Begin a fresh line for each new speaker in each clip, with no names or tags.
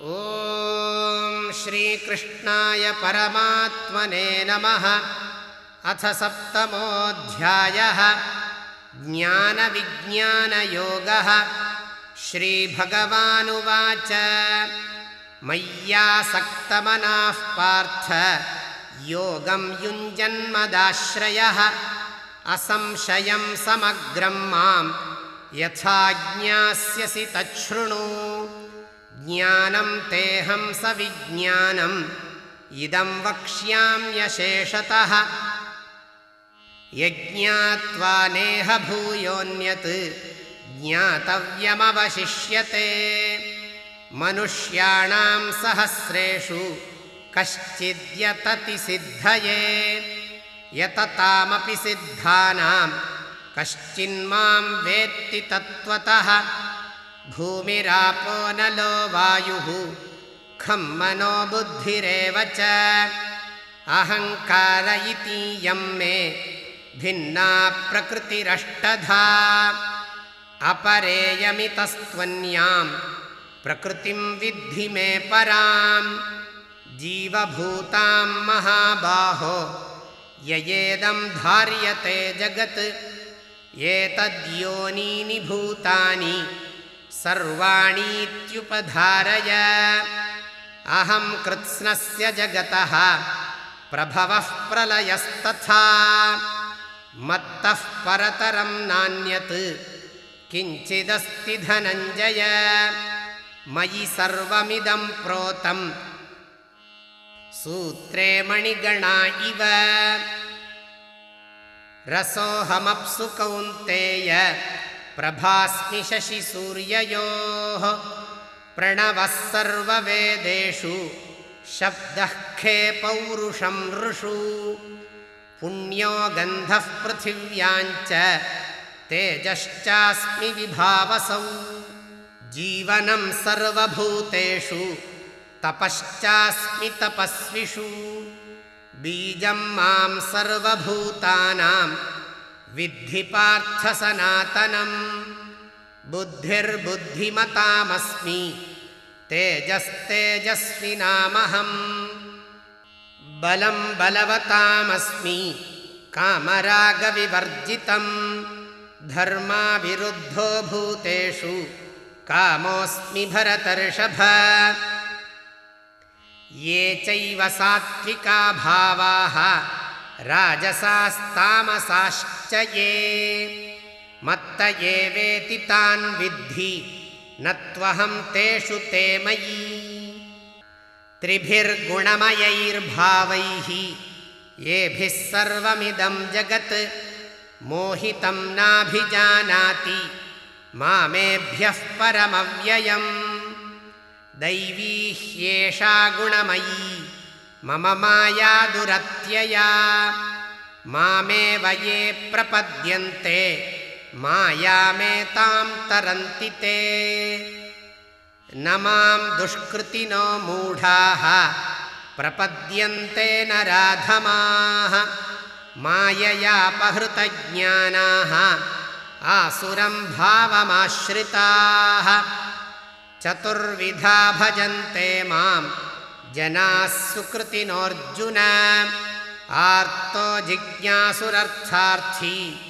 ॐ श्रीकृष्णाय परमात्मने नमः। अथ सप्तमोऽध्यायः। ज्ञानविज्ञानयोगः। श्रीभगवानुवाच। मय्यासक्तमनाः पार्थ। योगं युञ्जन्मदाश्रयः। असंशयं समग्रं मां यथा ज्ञास्यसि तच्छृणु ज्ञानं तेऽहं सविज्ञानम्। इदं वक्ष्याम्यशेषतः यज्ञात्वा नेह भूयोऽन्यत् ज्ञातव्यमवशिष्यते। मनुष्याणां सहस्रेषु कश्चिद्यतति सिद्धये। यततामपि सिद्धानां कश्चिन्मां वेत्ति तत्त्वतः भूमिरापो नलो वायुः खं मनो बुद्धिरेव च। अहङ्कार इतीयं मे भिन्ना प्रकृतिरष्टधा। अपरेयमितस्त्वन्यां प्रकृतिं विद्धि मे परां जीवभूतां महाबाहो ययेदं धार्यते जगत्। एतद्योनीनि भूतानि सर्वाणीत्युपधारय। अहं कृत्स्नस्य जगतः प्रभवः प्रलयस्तथा। मत्तः परतरं नान्यत् किञ्चिदस्ति धनञ्जय। मयि सर्वमिदं प्रोतं सूत्रे मणिगणा इव। रसोऽहमप्सु कौन्तेय प्रभास्मि शशिसूर्ययोः प्रणवः सर्ववेदेषु शब्दः खे पौरुषं नृषु पुण्यो गन्धः पृथिव्याञ्च तेजश्चास्मि विभावसौ। जीवनं सर्वभूतेषु तपश्चास्मि तपस्विषु। बीजं मां सर्वभूतानां विद्धि पार्थसनातनम् बुद्धिर्बुद्धिमतामस्मि तेजस्तेजस्विनामहम् बलं बलवतामस्मि। कामरागविवर्जितम्। धर्माविरुद्धो भूतेषु। कामोऽस्मि भरतर्षभ। ये चैव सात्विका भावाः। राजसास्तामसाश्च ये। मत्त एवेति तान् विद्धि न त्वहं तेषु ते मयि। त्रिभिर्गुणमयैर्भावैः येभिः सर्वमिदं जगत् मोहितं नाभिजानाति मामेभ्यः परमव्ययम्। दैवी ह्येषा गुणमयी मम माया दुरत्यया मामेव ये प्रपद्यन्ते मायामेतां तरन्ति ते। न मां दुष्कृतिनो मूढाः प्रपद्यन्ते नराधमाः माययापहृतज्ञानाः आसुरं भावमाश्रिताः। चतुर्विधा भजन्ते मां जनाः सुकृतिनोऽर्जुन आर्तो जिज्ञासुरर्थार्थी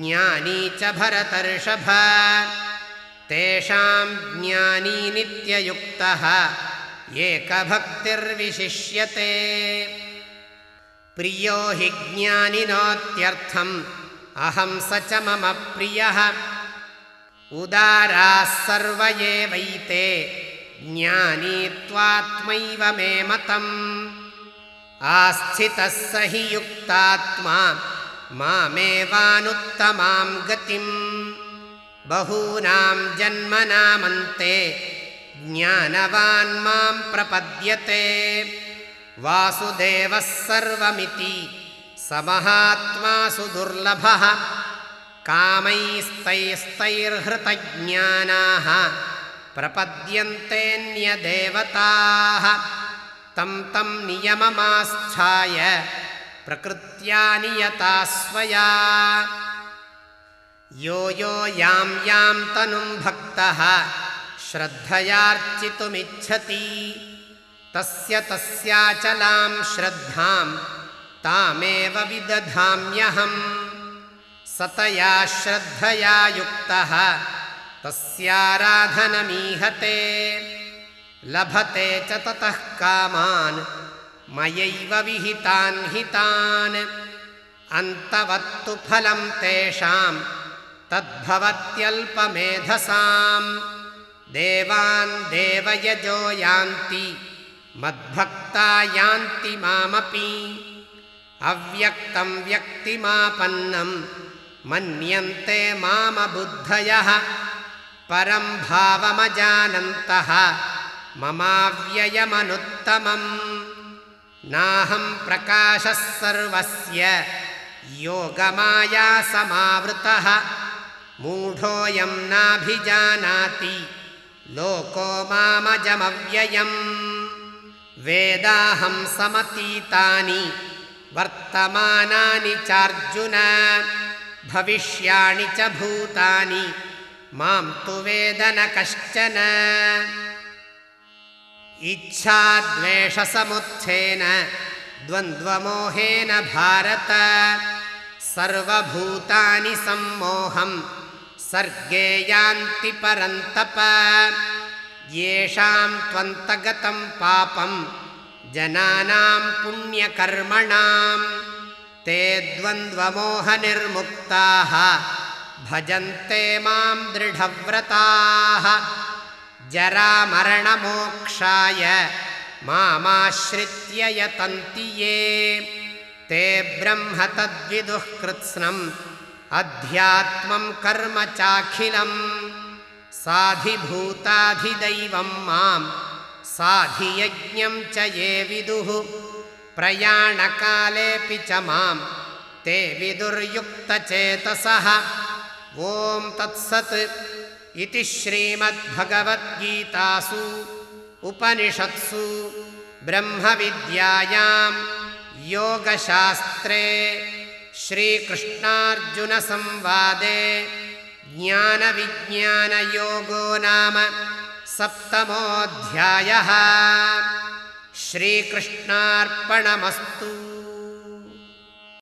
ज्ञानी च भरतर्षभ। तेषां ज्ञानी नित्ययुक्तः एकभक्तिर्विशिष्यते। प्रियो हि ज्ञानिनोत्यर्थम् अहं स च मम प्रियः। उदाराः सर्व एवैते ज्ञानी त्वात्मैव मे मतम् आस्थितः स हि युक्तात्मा मामेवानुत्तमां गतिं बहूनां जन्मनामन्ते ज्ञानवान् मां प्रपद्यते। वासुदेवः सर्वमिति स महात्मासु दुर्लभः। कामैस्तैस्तैर्हृतज्ञानाः प्रपद्यन्तेऽन्यदेवताः तं तं नियममास्थाय प्रकृत्या नियता स्वया। यो यो यां यां तनुं भक्तः श्रद्धयार्चितुमिच्छति। तस्य तस्याचलां श्रद्धां तामेव विदधाम्यहम्। सतया श्रद्धया युक्तः तस्याराधनमीहते लभते च ततः कामान् मयैव विहितान् हितान्। अन्तवत्तु फलं तेषां तद्भवत्यल्पमेधसां देवान् देवयजो यान्ति मद्भक्ता यान्ति मामपि। अव्यक्तं व्यक्तिमापन्नं मन्यन्ते मामबुद्धयः परं भावमजानन्तः ममाव्ययमनुत्तमम्। नाहं प्रकाशः सर्वस्य। योगमायासमावृतः मूढोऽयं नाभिजानाति। लोको मामजमव्ययम्। वेदाहं समतीतानि। वर्तमानानि चार्जुन। भविष्याणि च भूतानि। मां तु वेद न कश्चन इच्छाद्वेषसमुत्थेन द्वन्द्वमोहेन भारत। सर्वभूतानि सम्मोहं सर्गे यान्ति परन्तप। येषां त्वन्तगतं पापं जनानां पुण्यकर्मणां ते द्वन्द्वमोहनिर्मुक्ताः भजन्ते मां दृढव्रताः जरामरणमोक्षाय मामाश्रित्य यतन्ति ये। ते ब्रह्म तद्विदुः कृत्स्नम् अध्यात्मं कर्म चाखिलम्। साधिभूताधिदैवं मां साधियज्ञं च ये विदुः। प्रयाणकालेऽपि च मां ते विदुर्युक्तचेतसः। ॐ तत्सत् इति श्रीमद्भगवद्गीतासु उपनिषत्सु ब्रह्मविद्यायां योगशास्त्रे श्रीकृष्णार्जुनसंवादे ज्ञानविज्ञानयोगो नाम सप्तमोऽध्यायः। श्रीकृष्णार्पणमस्तु